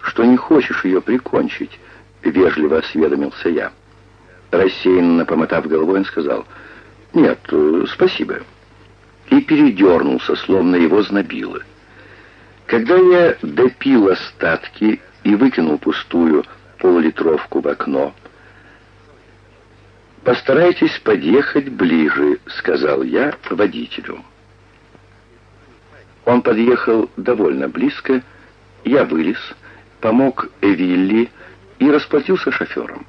что не хочешь ее прикончить?» — вежливо осведомился я. Рассеянно помотав головой, он сказал, «Нет, э, спасибо». И передернулся, словно его знобило. Когда я допил остатки и выкинул пустую полулитровку в окно, «Постарайтесь подъехать ближе», — сказал я водителю. Он подъехал довольно близко, я вылез, помог Эвилли и расплатился шофером.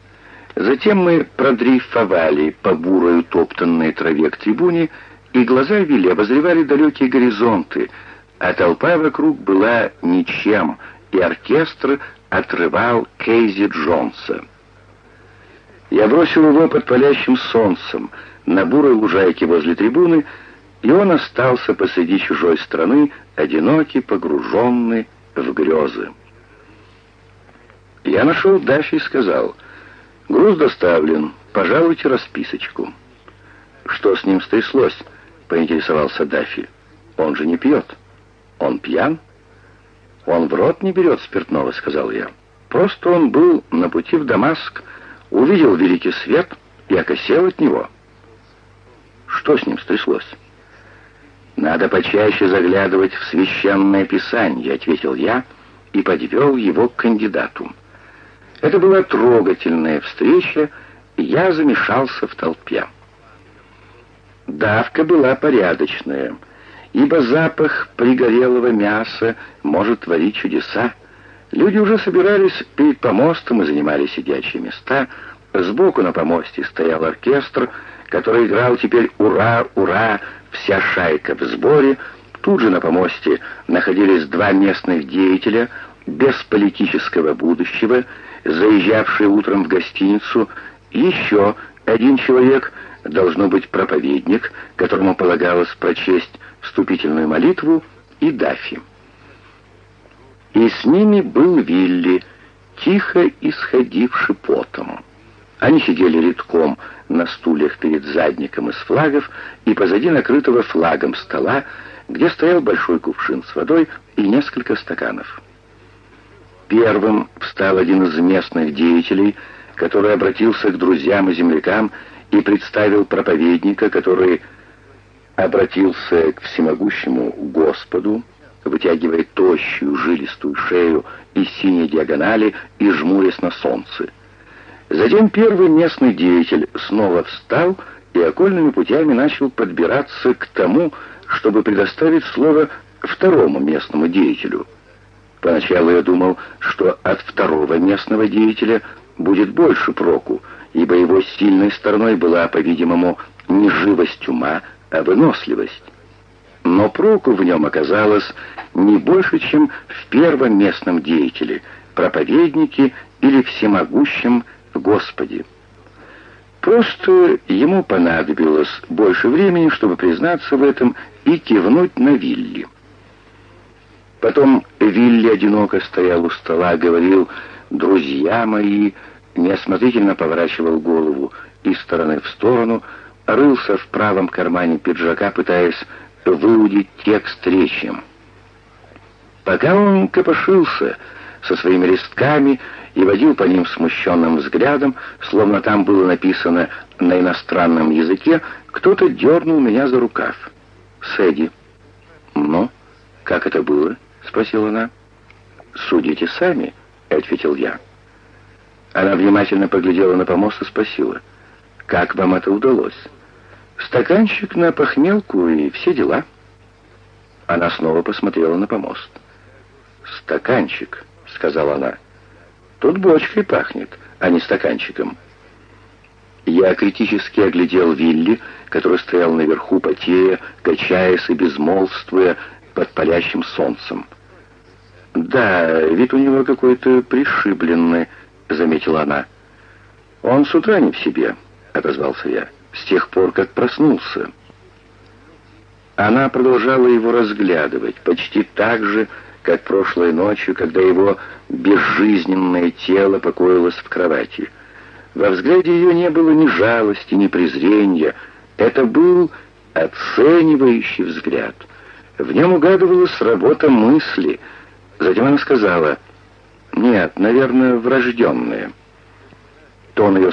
Затем мы продрейфовали по бурой утоптанной траве к трибуне, и глаза Вилли обозревали далекие горизонты, а толпа вокруг была ничем, и оркестр отрывал Кейзи Джонса. Я бросил его под палящим солнцем на бурой лужайке возле трибуны, и он остался посреди чужой страны, одинокий, погруженный в грезы. Я нашел Даффи и сказал, «Груз доставлен, пожалуйте расписочку». «Что с ним стряслось?» — поинтересовался Даффи. «Он же не пьет». «Он пьян?» «Он в рот не берет спиртного», — сказал я. «Просто он был на пути в Дамаск, увидел великий свет и окосел от него». «Что с ним стряслось?» «Надо почаще заглядывать в священное писание», — ответил я и подвел его к кандидату. Это была трогательная встреча, и я замешался в толпе. Давка была порядочная, ибо запах пригорелого мяса может творить чудеса. Люди уже собирались перед помостом и занимали сидячие места. Сбоку на помосте стоял оркестр, который играл теперь «Ура, ура!» Вся шайка в сборе. Тут же на помосте находились два местных деятеля без политического будущего, заезжавшие утром в гостиницу, еще один человек, должно быть проповедник, которому полагалось прочесть вступительную молитву, и Даффи. И с ними был Вилли, тихо исходивший потом. Они сидели редком на стульях перед задником из флагов и позади накрытого флагом стола, где стоял большой кувшин с водой и несколько стаканов. Первым встал один из местных деятелей, который обратился к друзьям и землякам и представил проповедника, который обратился к всемогущему Господу, вытягивая тощую жилистую шею из синей диагонали и жмурясь на солнце. Затем первый местный деятель снова встал и окольными путями начал подбираться к тому, чтобы предоставить слово второму местному деятелю. Поначалу я думал, что от второго местного деятеля будет больше проку, ибо его сильной стороной была, по-видимому, не живость ума, а выносливость. Но проку в нем оказалось не больше, чем в первом местном деятеле, проповеднике или всемогущем Господи. Просто ему понадобилось больше времени, чтобы признаться в этом и кивнуть на Вилли. Потом Вилли одиноко стоял у стола, говорил «друзья мои», неосмотрительно поворачивал голову из стороны в сторону, рылся в правом кармане пиджака, пытаясь выудить текст речи. Пока он копошился со своими листками и водил по ним смущенным взглядом, словно там было написано на иностранном языке, кто-то дернул меня за рукав. «Сэдди». «Ну, как это было?» — спросила она. «Судите сами», — ответил я. Она внимательно поглядела на помост и спросила, «Как вам это удалось?» «Стаканчик на похмелку и все дела». Она снова посмотрела на помост. «Стаканчик», — сказала она. Тут бочкой пахнет, а не стаканчиком. Я критически оглядел Вилли, который стоял наверху, потея, качаясь и безмолвствуя под палящим солнцем. «Да, вид у него какой-то пришибленный», — заметила она. «Он с утра не в себе», — отозвался я, — «с тех пор, как проснулся». Она продолжала его разглядывать, почти так же, как прошлой ночью, когда его безжизненное тело покоилось в кровати. Во взгляде ее не было ни жалости, ни презрения. Это был оценивающий взгляд. В нем угадывалась работа мысли. Затем она сказала, Нет, наверное, врожденные. Тон ее